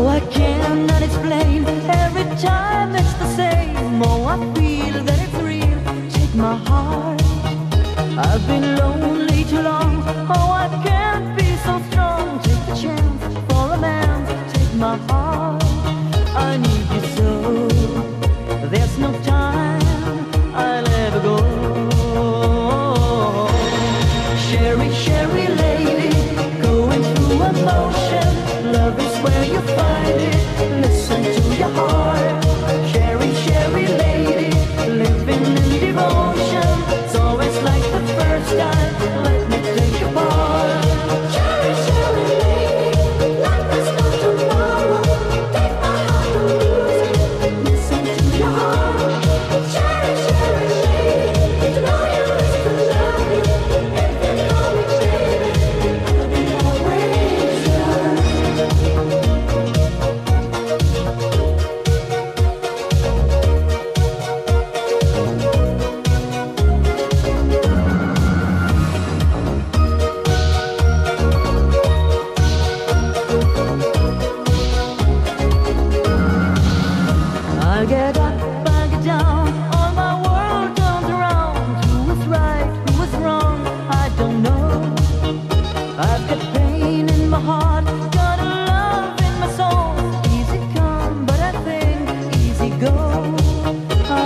Oh, I cannot explain. Every time it's the same. Oh, I feel that it's real. Take my heart. I've been lonely too long. Oh, I can't be so strong. Take a chance for a man. Take my heart. I need you so. There's no time. I'll ever go. Cheri, Cheri lady, going through a motion.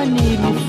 Need you